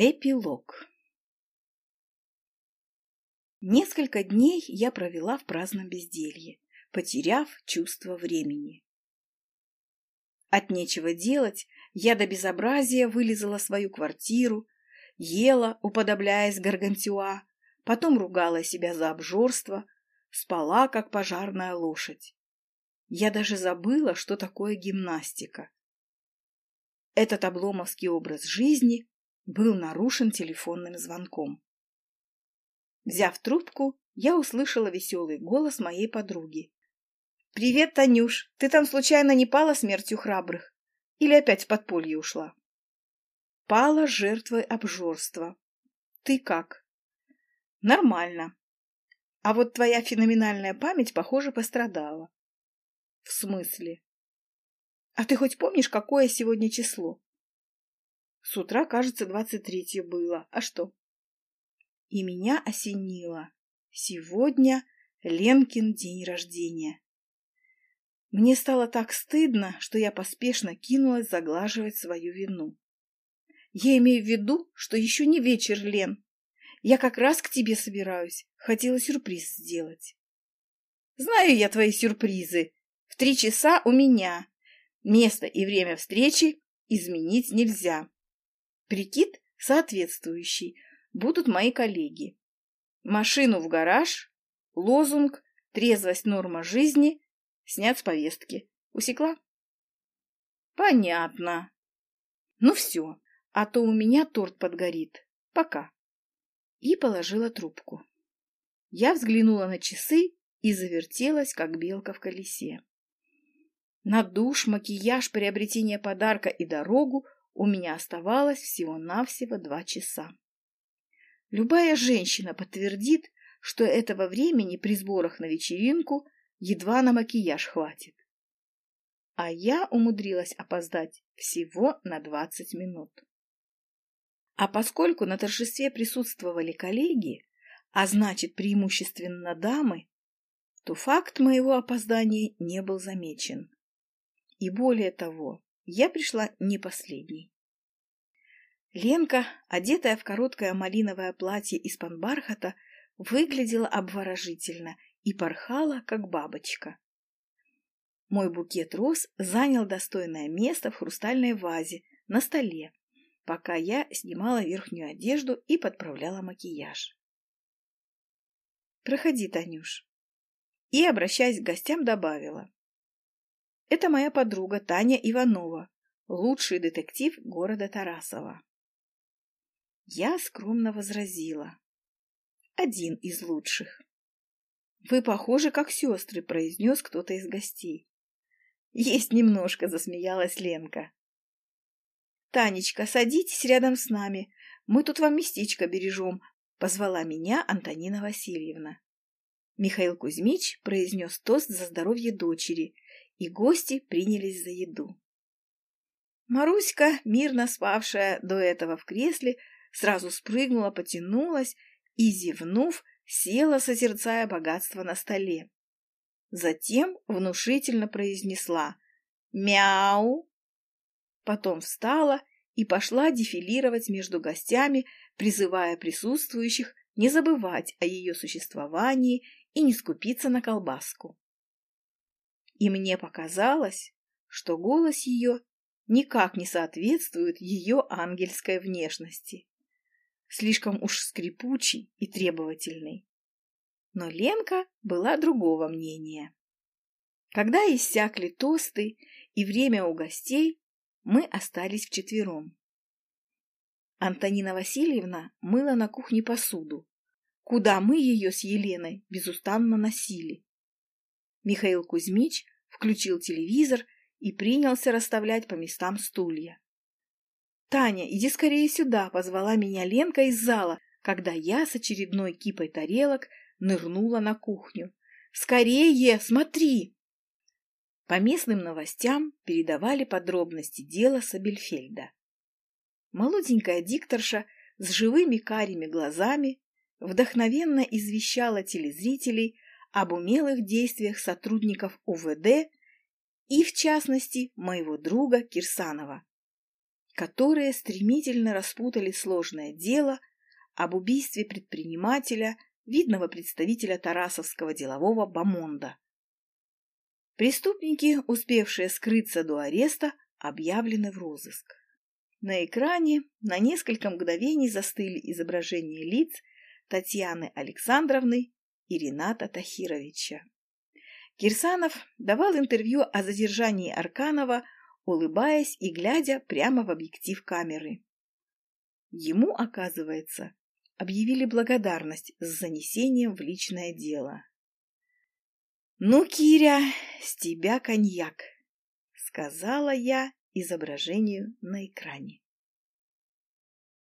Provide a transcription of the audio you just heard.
Эпилог Несколько дней я провела в праздном безделье, потеряв чувство времени. От нечего делать я до безобразия вылезала свою квартиру, ела, уподобляясь гаргантюа, потом ругала себя за обжорство, спала, как пожарная лошадь. Я даже забыла, что такое гимнастика. Этот обломовский образ жизни был нарушен телефонным звонком. Взяв трубку, я услышала веселый голос моей подруги. «Привет, Танюш! Ты там случайно не пала смертью храбрых? Или опять в подполье ушла?» «Пала жертвой обжорства. Ты как?» «Нормально. А вот твоя феноменальная память, похоже, пострадала». «В смысле?» «А ты хоть помнишь, какое сегодня число?» С утра, кажется, двадцать третье было. А что? И меня осенило. Сегодня Ленкин день рождения. Мне стало так стыдно, что я поспешно кинулась заглаживать свою вину. Я имею в виду, что еще не вечер, Лен. Я как раз к тебе собираюсь. Хотела сюрприз сделать. Знаю я твои сюрпризы. В три часа у меня. Место и время встречи изменить нельзя. Прикид соответствующий. Будут мои коллеги. Машину в гараж, лозунг «Трезвость – норма жизни» снят с повестки. Усекла? Понятно. Ну все, а то у меня торт подгорит. Пока. И положила трубку. Я взглянула на часы и завертелась, как белка в колесе. На душ, макияж, приобретение подарка и дорогу у меня оставалось всего-навсего два часа. Любая женщина подтвердит, что этого времени при сборах на вечеринку едва на макияж хватит. А я умудрилась опоздать всего на двадцать минут. А поскольку на торжестве присутствовали коллеги, а значит преимущественно дамы, то факт моего опоздания не был замечен. И более того, я пришла не последней. Ленка, одетая в короткое малиновое платье из панбархата, выглядела обворожительно и порхала, как бабочка. Мой букет роз занял достойное место в хрустальной вазе на столе, пока я снимала верхнюю одежду и подправляла макияж. «Проходи, Танюш». И, обращаясь к гостям, добавила. Это моя подруга Таня Иванова, лучший детектив города Тарасова. Я скромно возразила. Один из лучших. «Вы похожи, как сестры», — произнес кто-то из гостей. «Есть немножко», — засмеялась Ленка. «Танечка, садитесь рядом с нами. Мы тут вам местечко бережем», — позвала меня Антонина Васильевна. Михаил Кузьмич произнес тост за здоровье дочери и гости принялись за еду. Маруська, мирно спавшая до этого в кресле, сразу спрыгнула, потянулась и, зевнув, села, созерцая богатство на столе. Затем внушительно произнесла «Мяу!», потом встала и пошла дефилировать между гостями, призывая присутствующих не забывать о ее существовании и не скупиться на колбаску и мне показалось, что голос ее никак не соответствует ее ангельской внешности. Слишком уж скрипучий и требовательный. Но Ленка была другого мнения. Когда иссякли тосты и время у гостей, мы остались вчетвером. Антонина Васильевна мыла на кухне посуду, куда мы ее с Еленой безустанно носили. Михаил Кузьмич включил телевизор и принялся расставлять по местам стулья. «Таня, иди скорее сюда!» — позвала меня Ленка из зала, когда я с очередной кипой тарелок нырнула на кухню. «Скорее, смотри!» По местным новостям передавали подробности дела Сабельфельда. Молоденькая дикторша с живыми карими глазами вдохновенно извещала телезрителей об умелых действиях сотрудников УВД и, в частности, моего друга Кирсанова. которые стремительно распутали сложное дело об убийстве предпринимателя, видного представителя Тарасовского делового бомонда. Преступники, успевшие скрыться до ареста, объявлены в розыск. На экране на несколько мгновений застыли изображения лиц Татьяны Александровны и Рената Тахировича. Кирсанов давал интервью о задержании Арканова, улыбаясь и глядя прямо в объектив камеры. Ему, оказывается, объявили благодарность с занесением в личное дело. «Ну, Киря, с тебя коньяк!» — сказала я изображению на экране.